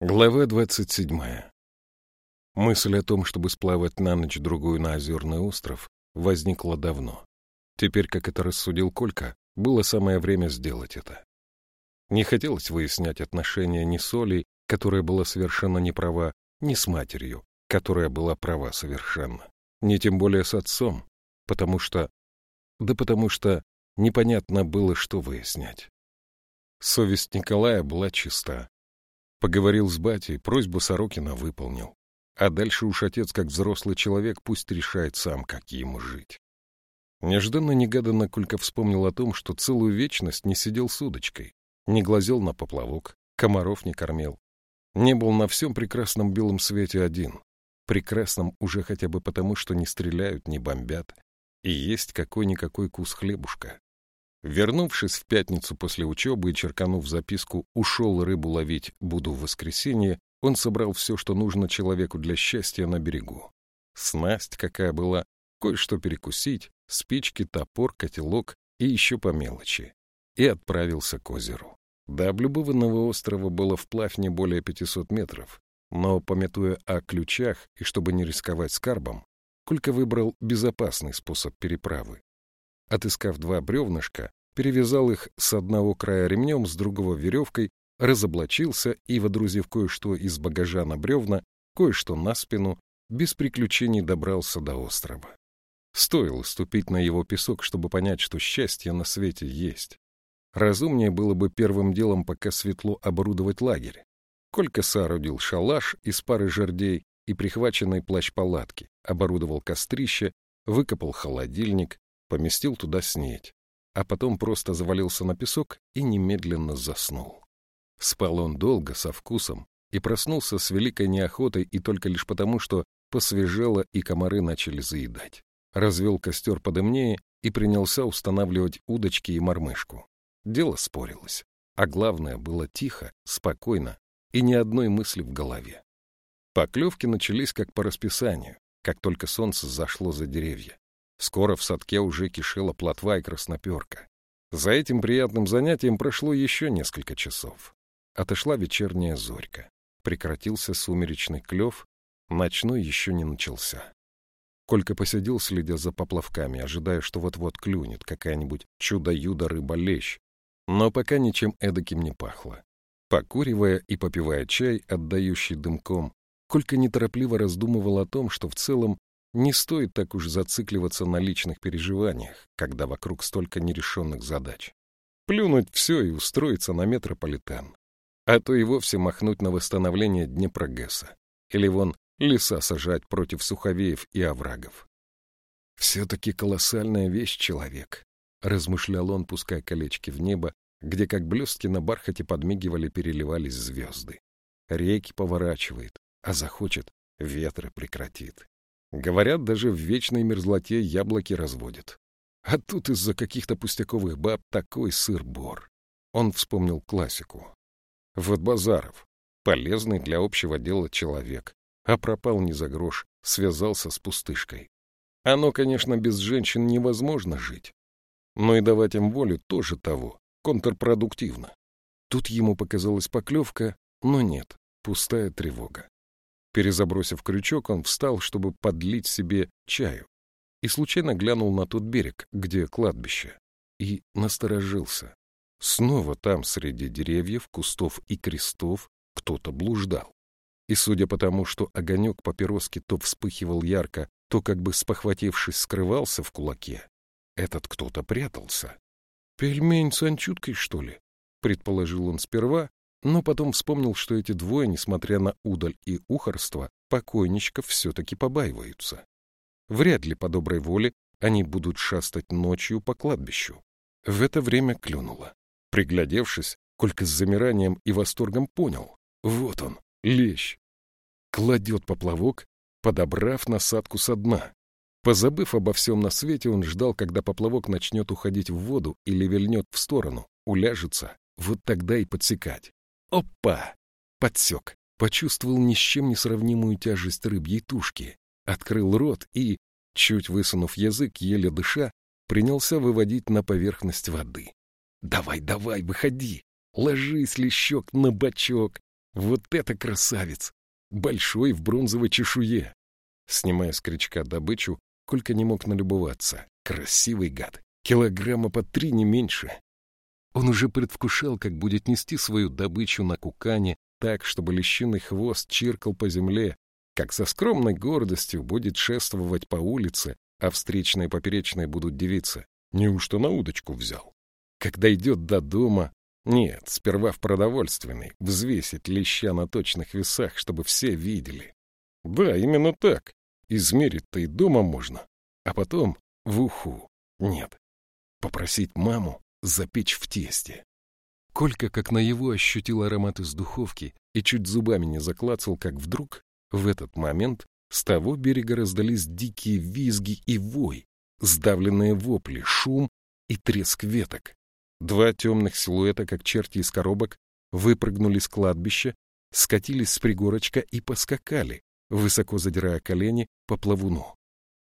Глава двадцать седьмая. Мысль о том, чтобы сплавать на ночь-другую на озерный остров, возникла давно. Теперь, как это рассудил Колька, было самое время сделать это. Не хотелось выяснять отношения ни с Олей, которая была совершенно не права, ни с матерью, которая была права совершенно, ни тем более с отцом, потому что... Да потому что непонятно было, что выяснять. Совесть Николая была чиста, Поговорил с батей, просьбу Сорокина выполнил. А дальше уж отец, как взрослый человек, пусть решает сам, как ему жить. Нежданно-негаданно Кулька вспомнил о том, что целую вечность не сидел с удочкой, не глазел на поплавок, комаров не кормил. Не был на всем прекрасном белом свете один. Прекрасном уже хотя бы потому, что не стреляют, не бомбят, и есть какой-никакой кус хлебушка. Вернувшись в пятницу после учебы и черканув записку «Ушел рыбу ловить, буду в воскресенье», он собрал все, что нужно человеку для счастья на берегу. Снасть какая была, кое-что перекусить, спички, топор, котелок и еще по мелочи. И отправился к озеру. До облюбованного острова было вплавь не более 500 метров, но, пометуя о ключах и чтобы не рисковать скарбом, Кулька выбрал безопасный способ переправы Отыскав два бревнышка, перевязал их с одного края ремнем, с другого веревкой, разоблачился и, водрузив кое-что из багажа на бревна, кое-что на спину, без приключений добрался до острова. Стоило ступить на его песок, чтобы понять, что счастье на свете есть. Разумнее было бы первым делом, пока светло, оборудовать лагерь. Колька соорудил шалаш из пары жердей и прихваченной плащ-палатки, оборудовал кострище, выкопал холодильник, поместил туда снеть, а потом просто завалился на песок и немедленно заснул. Спал он долго, со вкусом, и проснулся с великой неохотой и только лишь потому, что посвежело и комары начали заедать. Развел костер подымнее и принялся устанавливать удочки и мормышку. Дело спорилось, а главное было тихо, спокойно и ни одной мысли в голове. Поклевки начались как по расписанию, как только солнце зашло за деревья. Скоро в садке уже кишела плотва и красноперка. За этим приятным занятием прошло еще несколько часов. Отошла вечерняя зорька. Прекратился сумеречный клев, ночной еще не начался. Колька посидел, следя за поплавками, ожидая, что вот-вот клюнет какая-нибудь чудо-юдо рыба-лещ, но пока ничем эдаким не пахло. Покуривая и попивая чай, отдающий дымком, Колька неторопливо раздумывал о том, что в целом не стоит так уж зацикливаться на личных переживаниях, когда вокруг столько нерешенных задач. Плюнуть все и устроиться на метрополитен. А то и вовсе махнуть на восстановление Днепрогэса. Или вон леса сажать против суховеев и оврагов. «Все-таки колоссальная вещь человек», — размышлял он, пуская колечки в небо, где как блестки на бархате подмигивали, переливались звезды. Реки поворачивает, а захочет — ветры прекратит. Говорят, даже в вечной мерзлоте яблоки разводят. А тут из-за каких-то пустяковых баб такой сыр-бор. Он вспомнил классику. Вот Базаров, полезный для общего дела человек, а пропал не за грош, связался с пустышкой. Оно, конечно, без женщин невозможно жить. Но и давать им волю тоже того, контрпродуктивно. Тут ему показалась поклевка, но нет, пустая тревога. Перезабросив крючок, он встал, чтобы подлить себе чаю, и случайно глянул на тот берег, где кладбище, и насторожился. Снова там, среди деревьев, кустов и крестов, кто-то блуждал. И судя по тому, что огонек папироски то вспыхивал ярко, то, как бы спохватившись, скрывался в кулаке, этот кто-то прятался. «Пельмень с анчуткой, что ли?» — предположил он сперва, но потом вспомнил, что эти двое, несмотря на удаль и ухорство, покойничков все-таки побаиваются. Вряд ли по доброй воле они будут шастать ночью по кладбищу. В это время клюнуло. Приглядевшись, Колька с замиранием и восторгом понял. Вот он, лещ. Кладет поплавок, подобрав насадку со дна. Позабыв обо всем на свете, он ждал, когда поплавок начнет уходить в воду или вильнет в сторону, уляжется, вот тогда и подсекать. Опа! Подсек. Почувствовал ни с чем не сравнимую тяжесть рыбьей тушки. Открыл рот и, чуть высунув язык, еле дыша, принялся выводить на поверхность воды. «Давай, давай, выходи! Ложись, лещок, на бочок! Вот это красавец! Большой в бронзовой чешуе. Снимая с крючка добычу, Колька не мог налюбоваться. Красивый гад. Килограмма по три не меньше. Он уже предвкушал, как будет нести свою добычу на кукане так, чтобы лещиный хвост чиркал по земле, как со скромной гордостью будет шествовать по улице, а встречные и поперечные будут девиться. Неужто на удочку взял? Когда идет до дома... Нет, сперва в продовольственный, взвесить леща на точных весах, чтобы все видели. Да, именно так. Измерить-то и дома можно. А потом в уху. Нет. Попросить маму запечь в тесте. Колька, как на его ощутил аромат из духовки и чуть зубами не заклацал, как вдруг, в этот момент, с того берега раздались дикие визги и вой, сдавленные вопли, шум и треск веток. Два темных силуэта, как черти из коробок, выпрыгнули с кладбища, скатились с пригорочка и поскакали, высоко задирая колени по плавуну.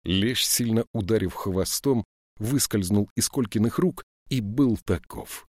Лещ, сильно ударив хвостом, выскользнул из Колькиных рук и был таков.